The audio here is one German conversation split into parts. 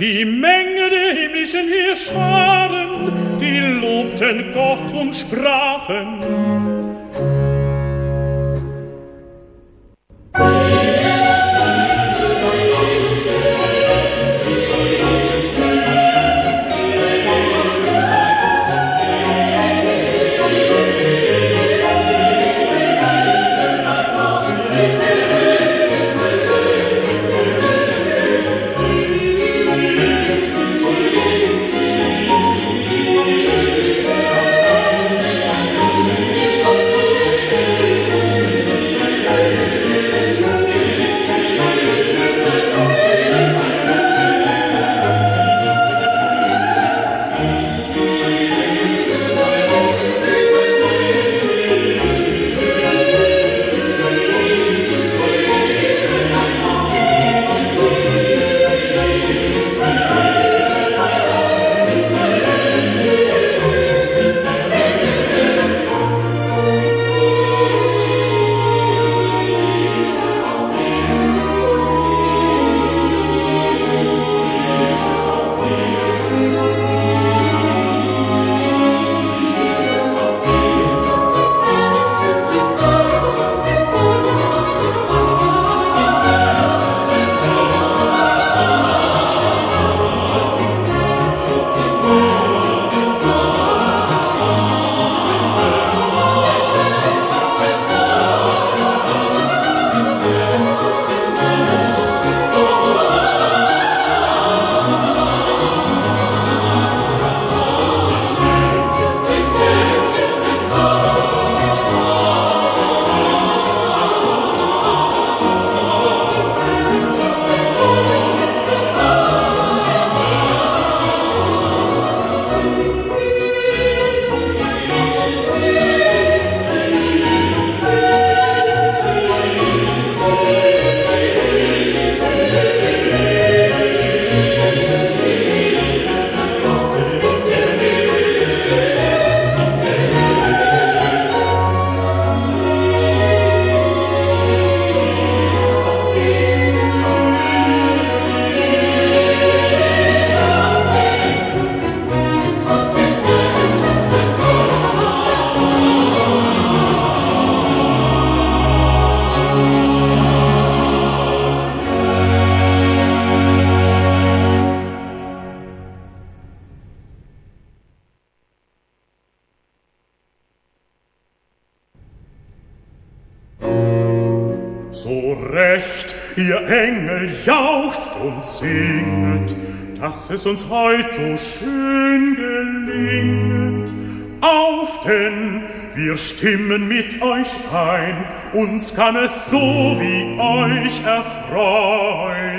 Engel die es uns heut so schön gelingt. Auf denn, wir stimmen mit euch ein, uns kann es so wie euch erfreuen.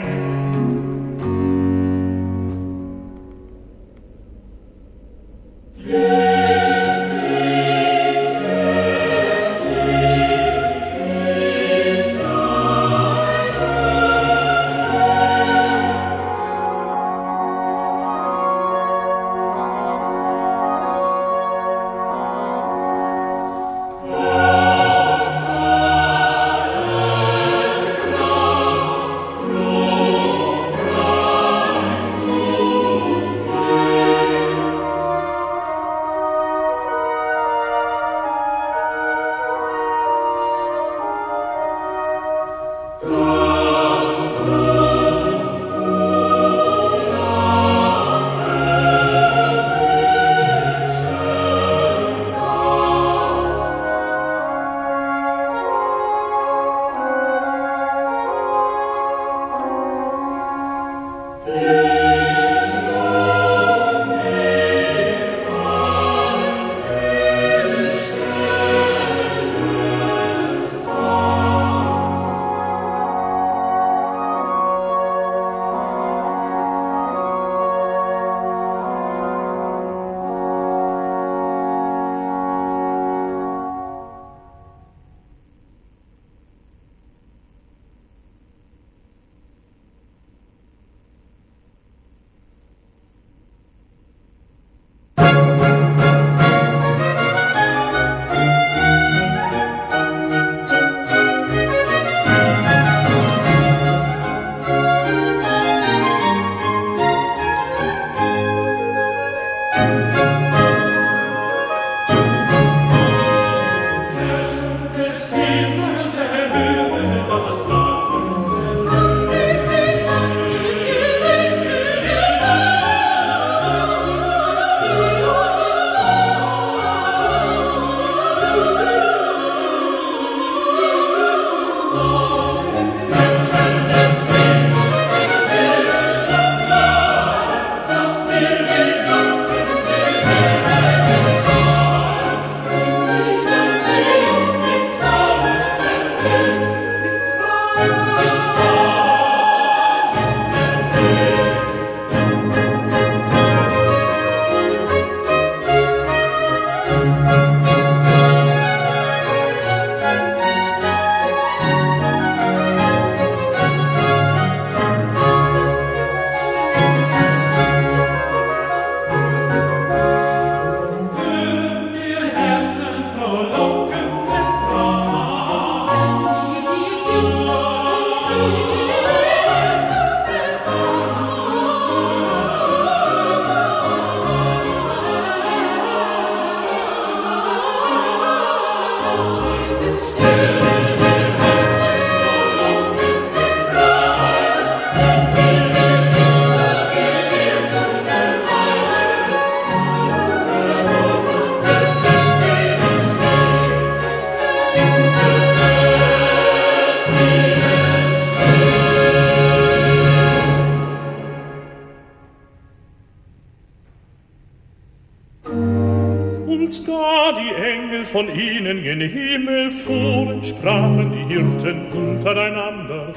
Und da die Engel von ihnen gen Himmel fuhren, sprachen die Hirten untereinander.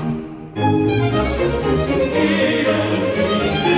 Lasset uns gehen, lasset uns gehen,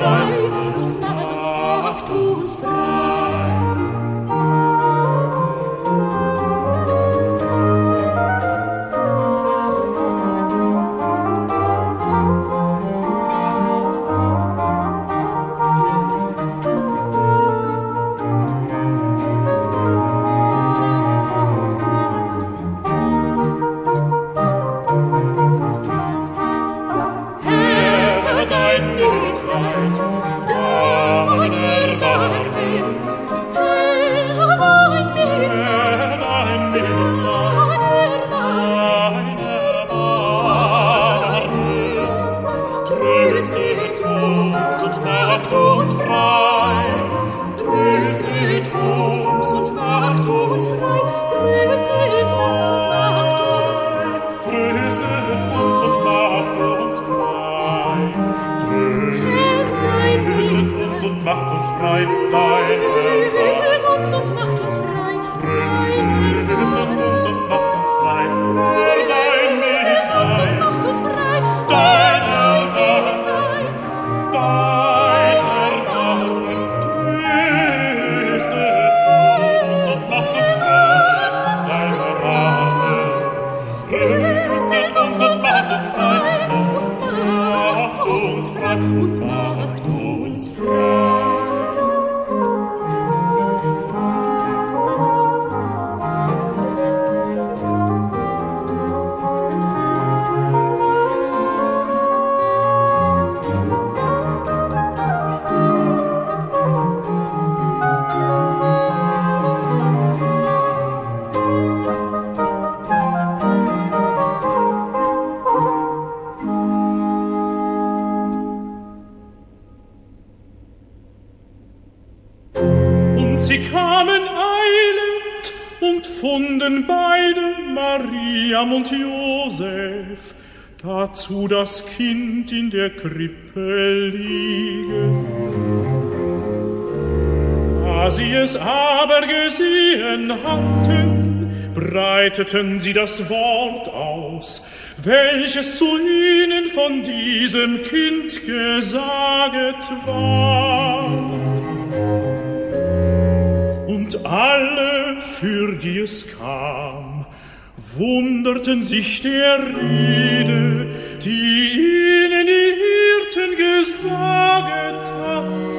Christ. Dazu das Kind in der Krippe liege. Da sie es aber gesehen hatten, breiteten sie das Wort aus, welches zu ihnen von diesem Kind gesaget war. Und alle, für die es kam, wunderten sich der Rede, die ihnen ihr Hirten gesaget haben.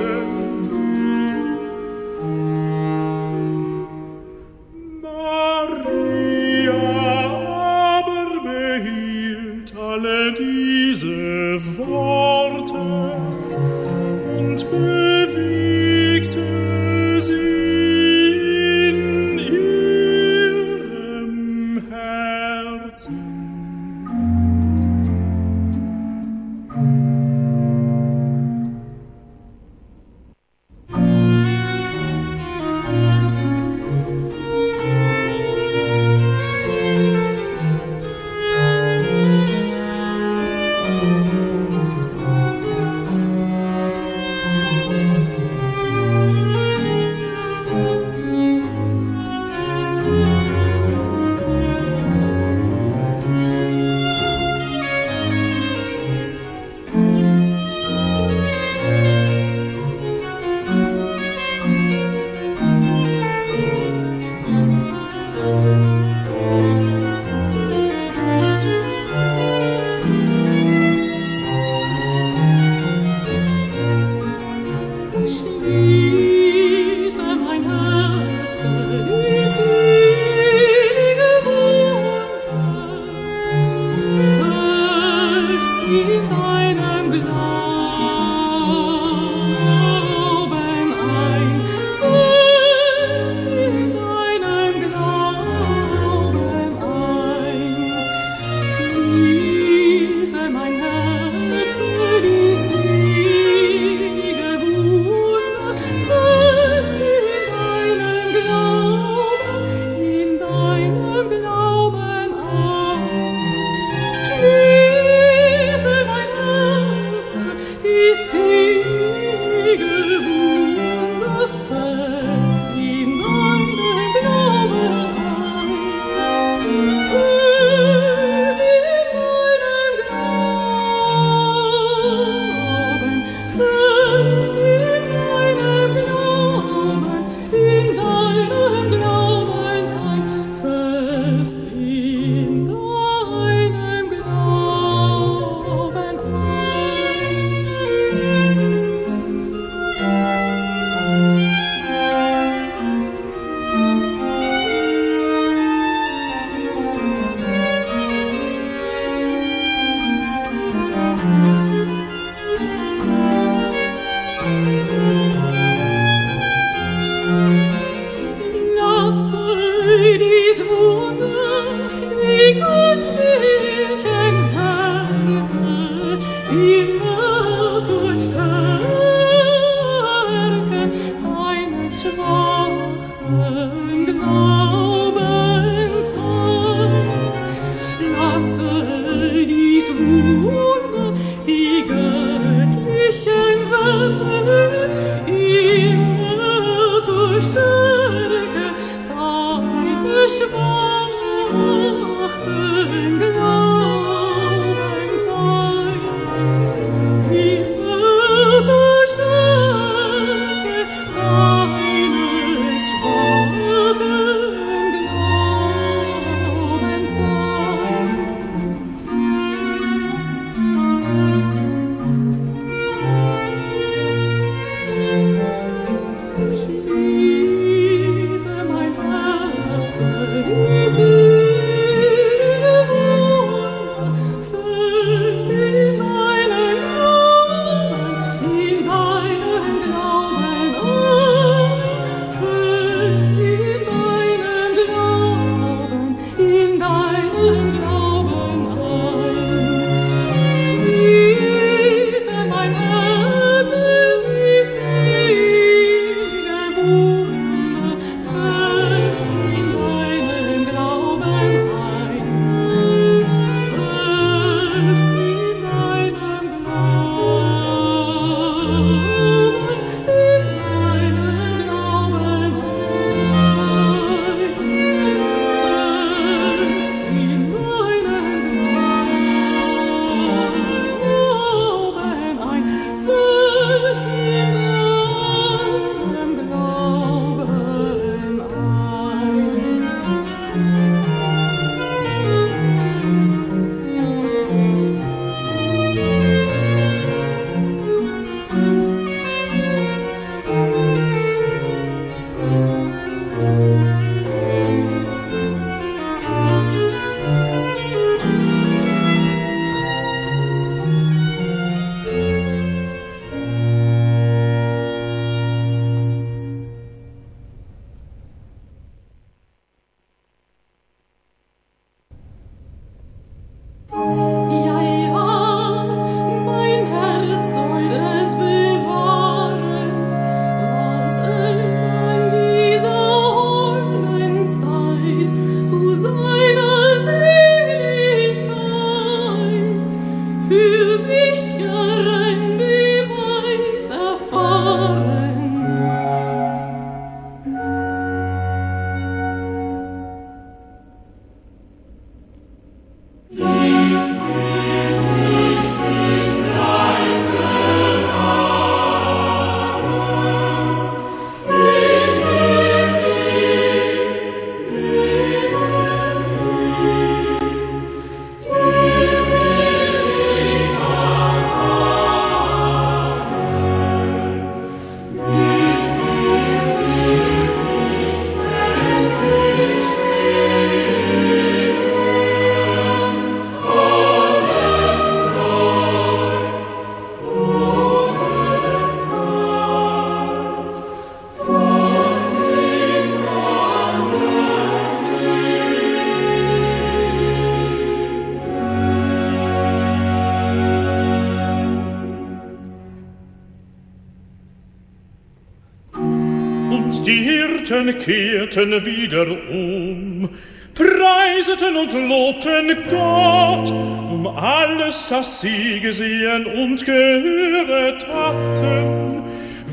Hirten kehrten wieder um, preiseten und lobten Gott um alles, das sie gesehen und gehört hatten,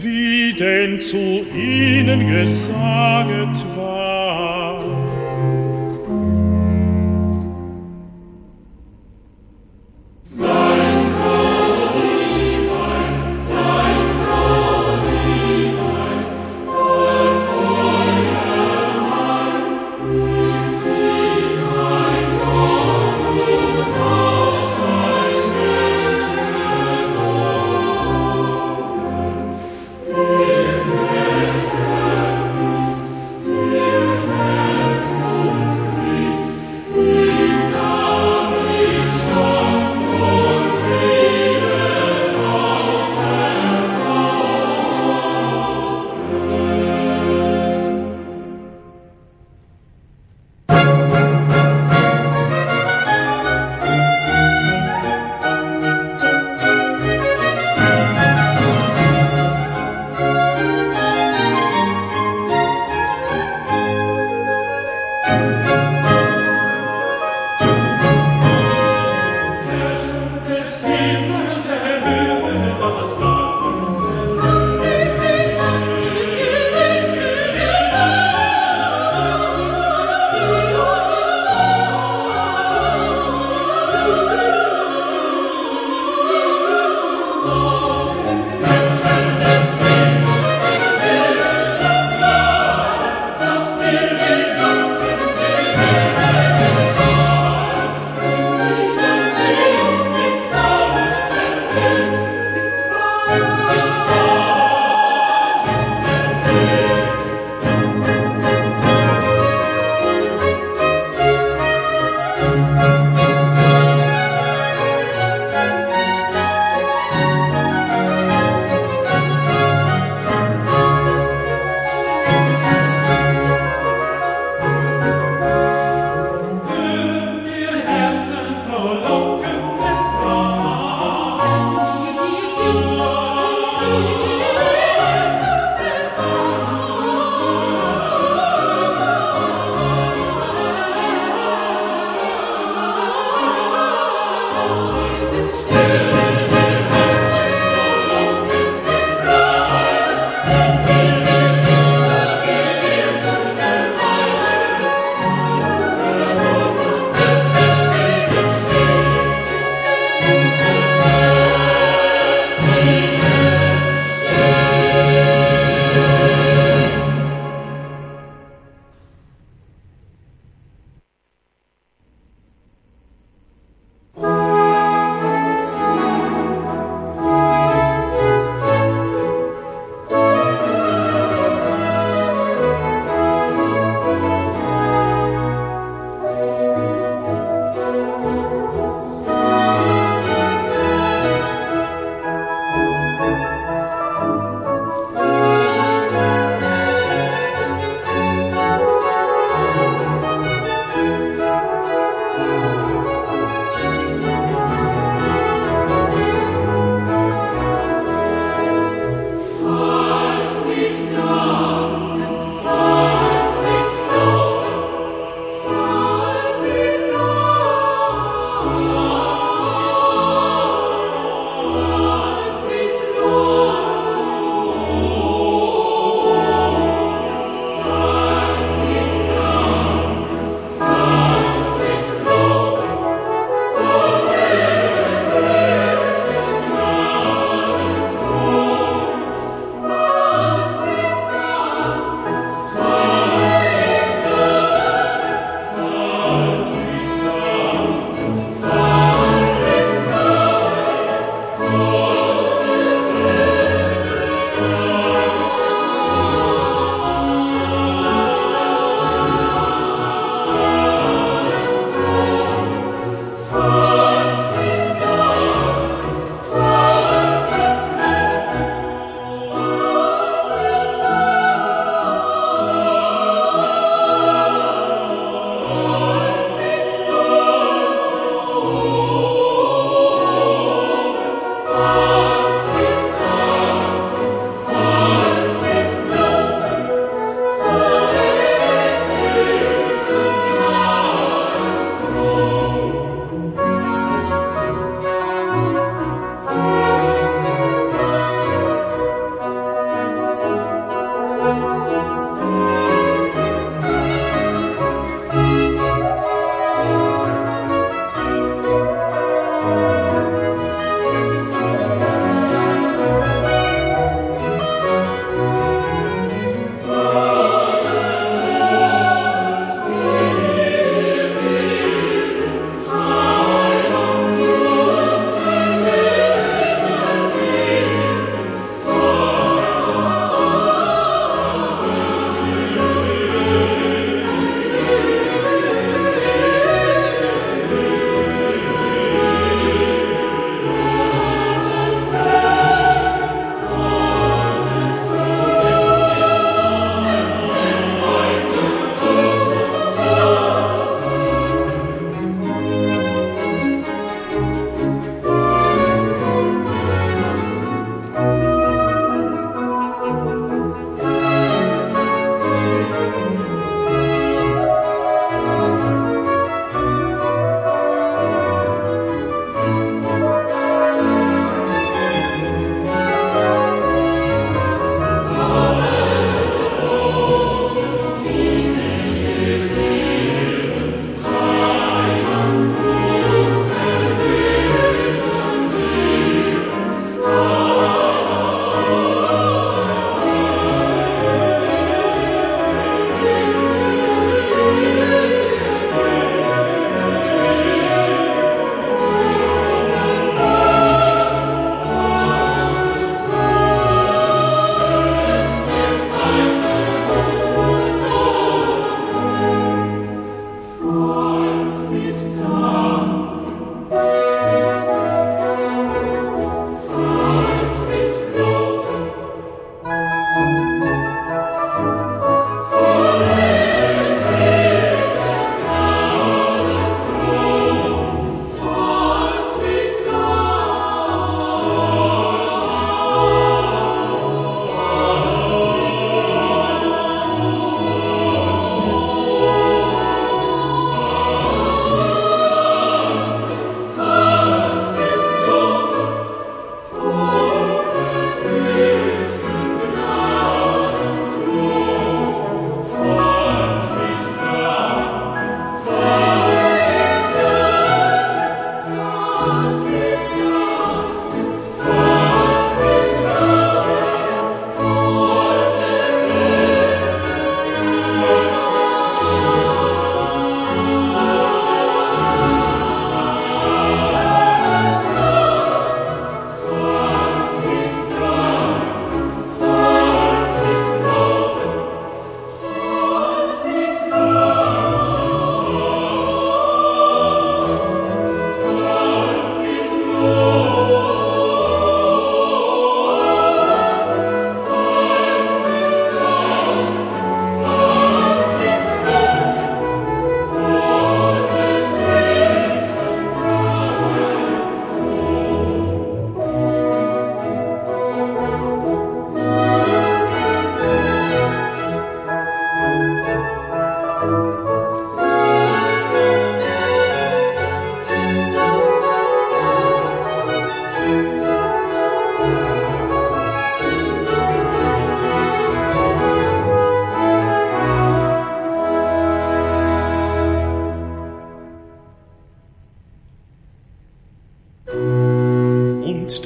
wie denn zu ihnen gesaget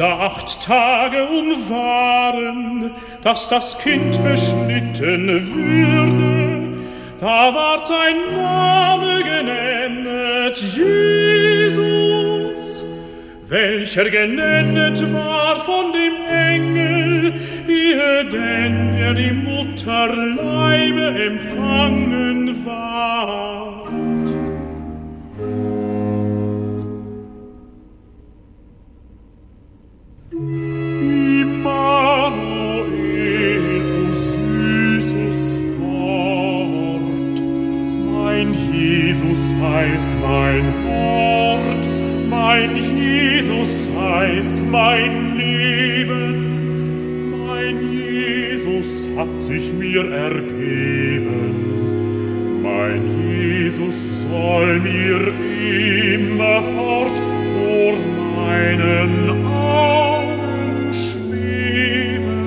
da acht Tage umwaren, dass das Kind beschnitten würde, da ward sein Name genennet Jesus, welcher genennet war von dem Engel, ehe denn er die Mutterleibe empfangen ward. Heißt mein Hort, mein Jesus heißt mein Leben. Mein Jesus hat sich mir ergeben. Mein Jesus soll mir immerfort vor meinen Augen schweben.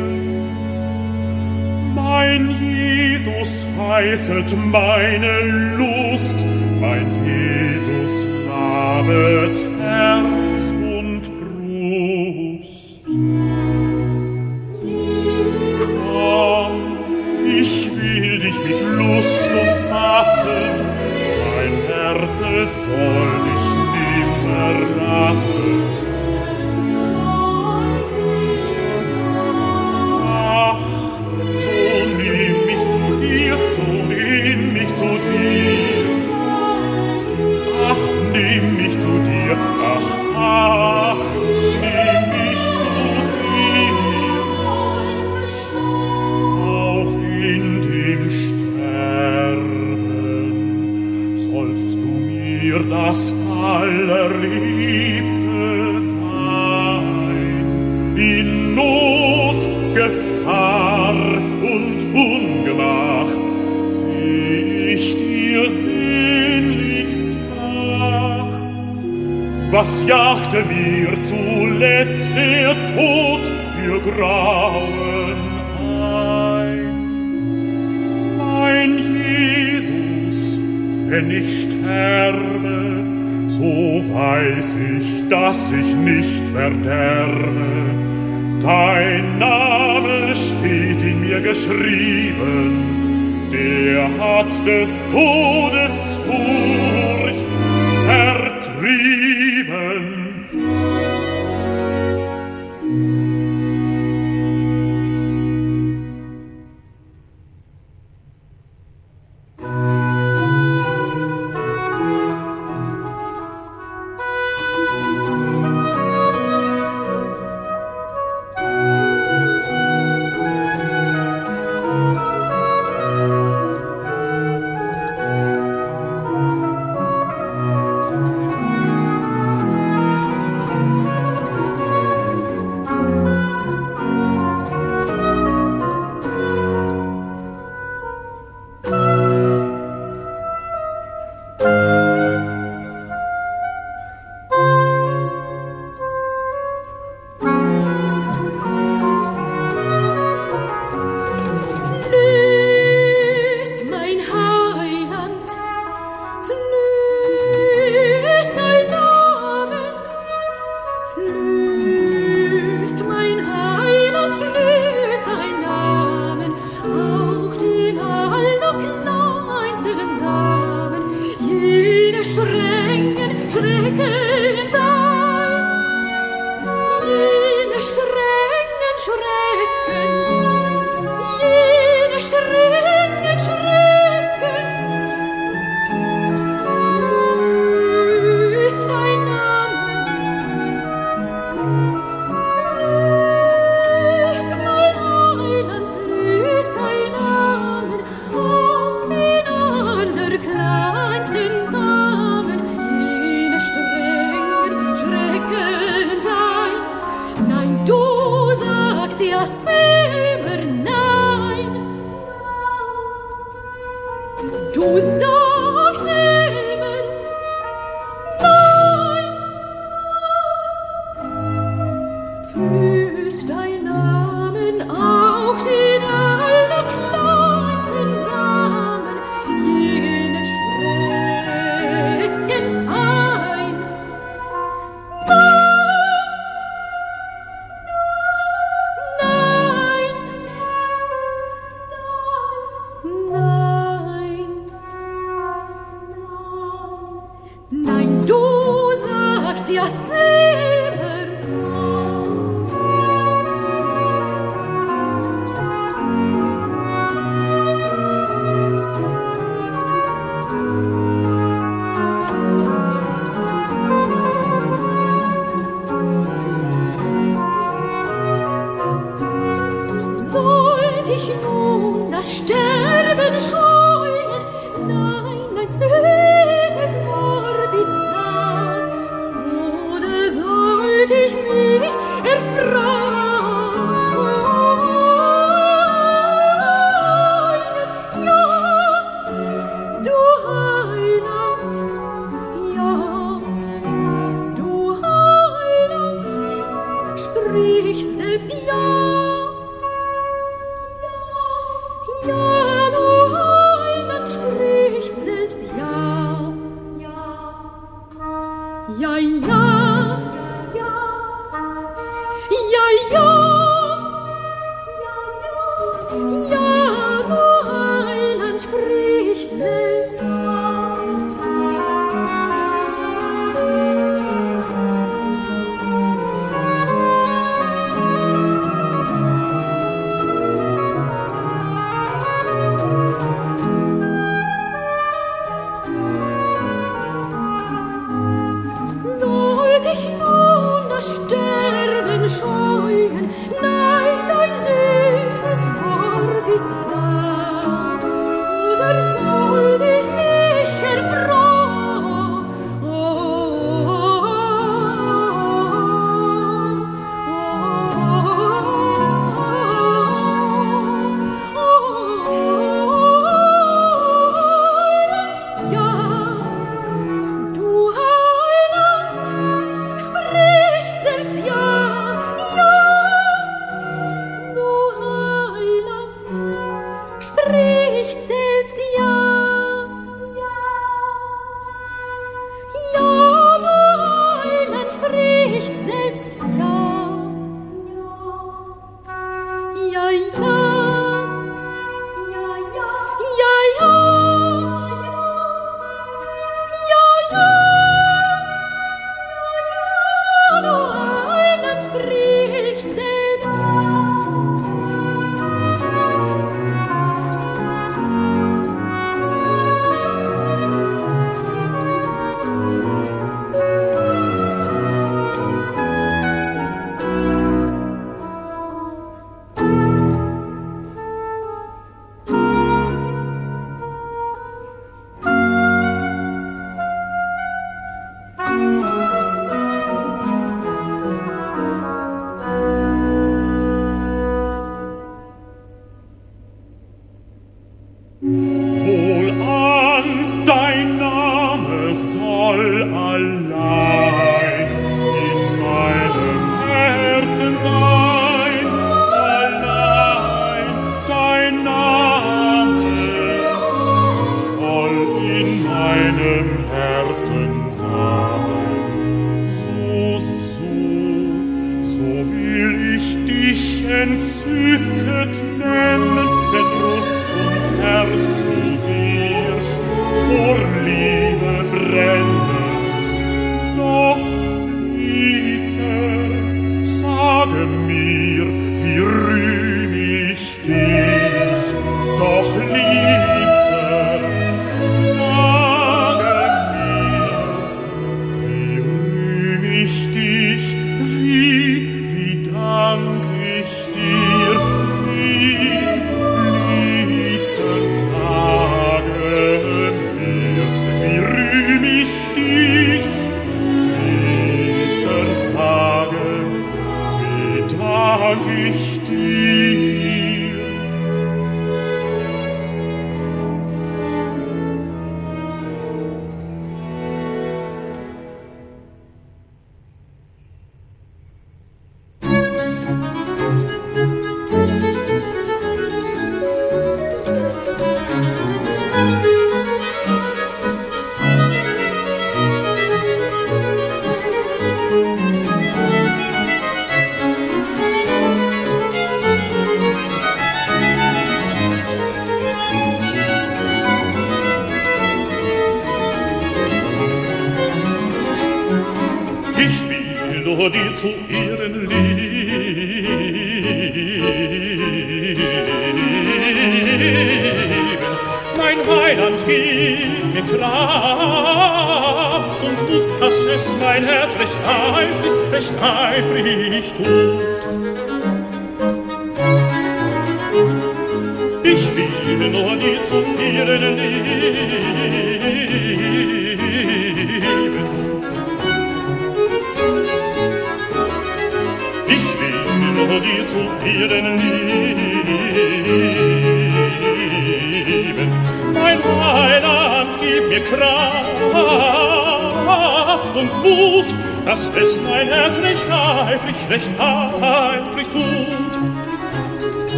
Mein Jesus heißet meine Lust, mein Jesus labet Herz ich sterbe, so weiß ich, dass ich nicht verderbe. Dein Name steht in mir geschrieben, der hat des Todes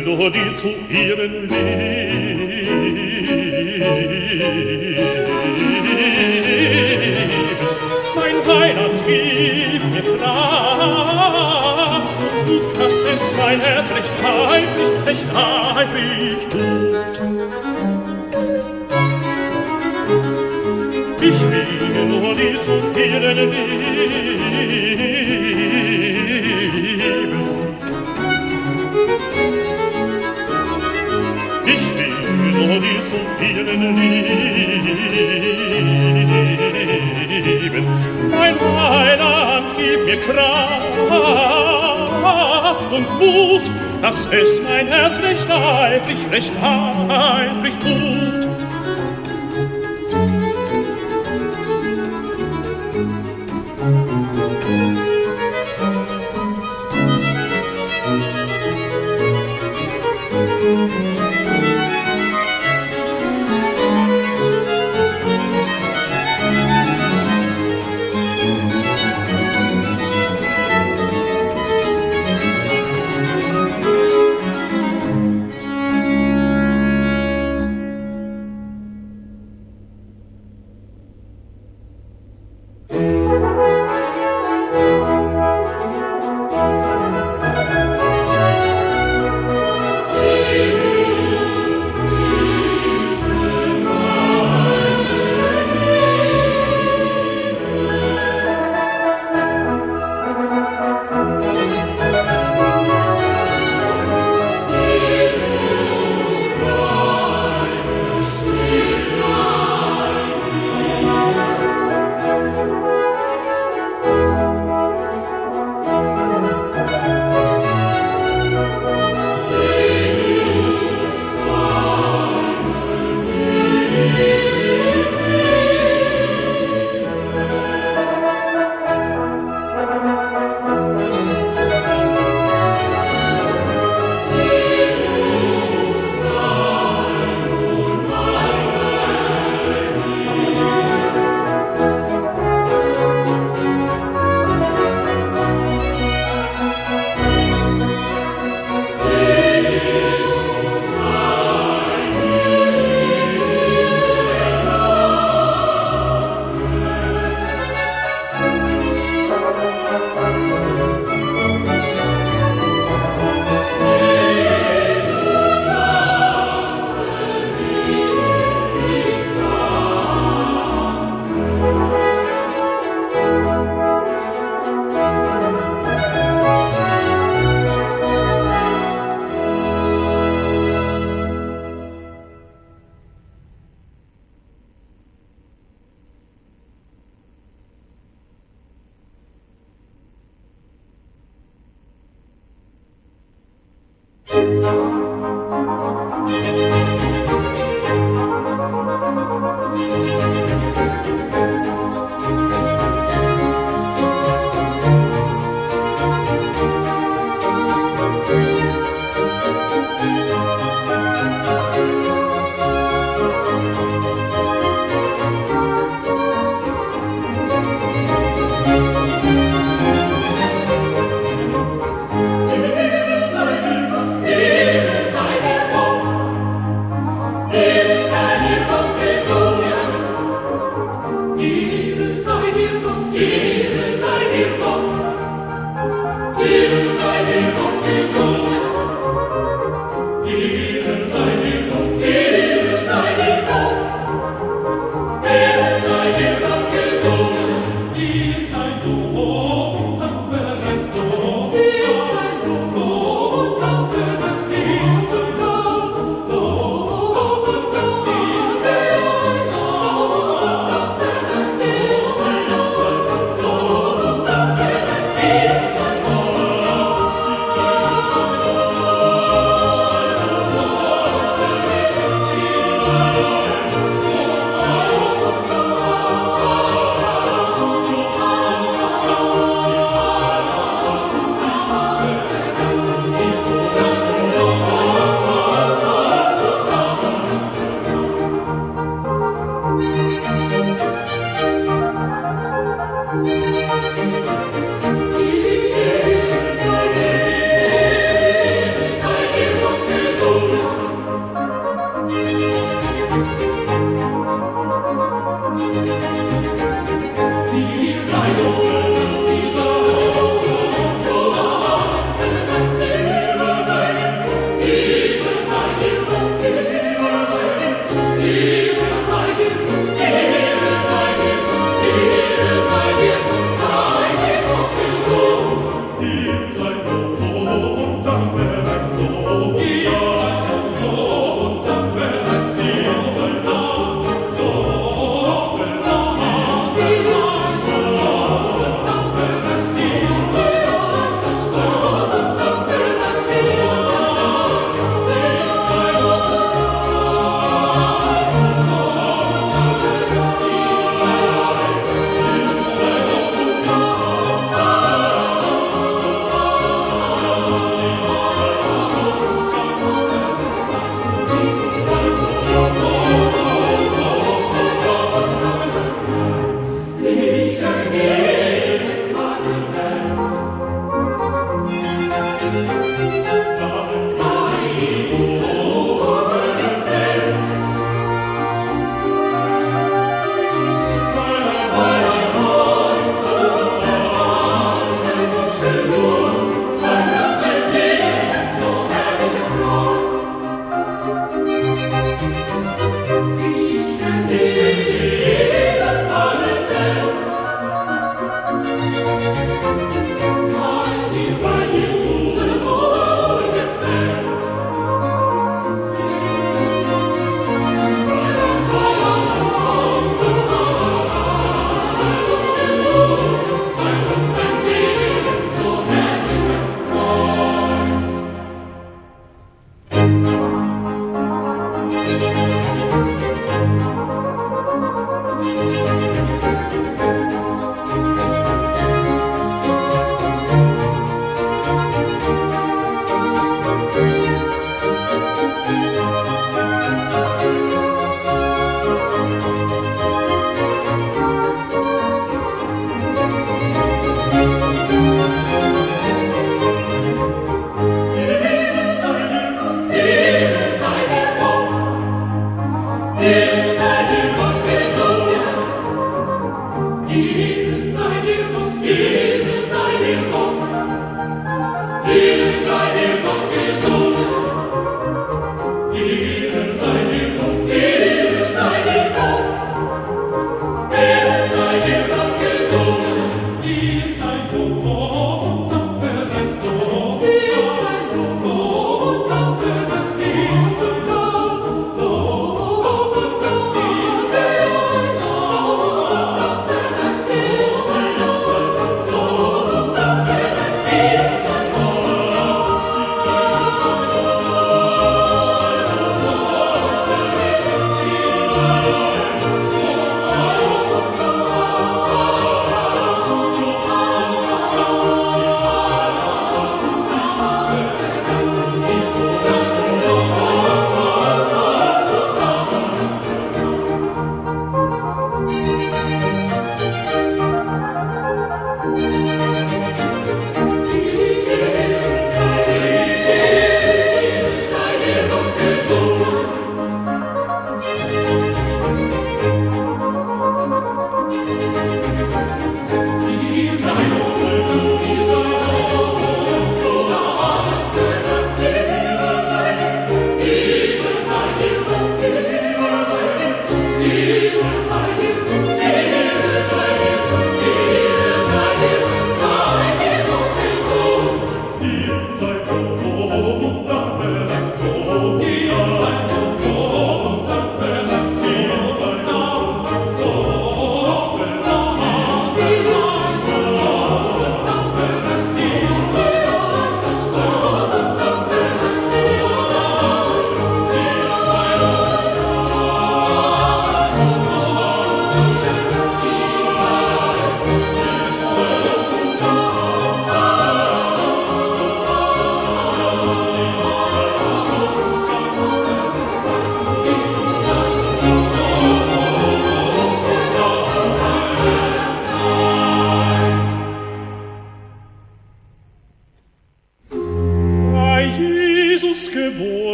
Melodie zu ihren Leben. Mein Weihnacht gibt mir Kraft und Mut, dass mein Herz recht eifrig, recht eifrig tut. Ich will die zu ihrem Lied. dir zu dienen lieben. Mein Heiland, gib mir Kraft und Mut, dass es mein Herz recht eifrig, recht eifrig tut.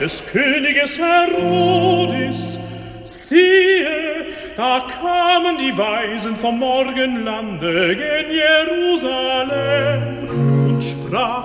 Des Königes Herodes. Siehe, da kamen die Weisen vom Morgenlande gen Jerusalem und sprachen,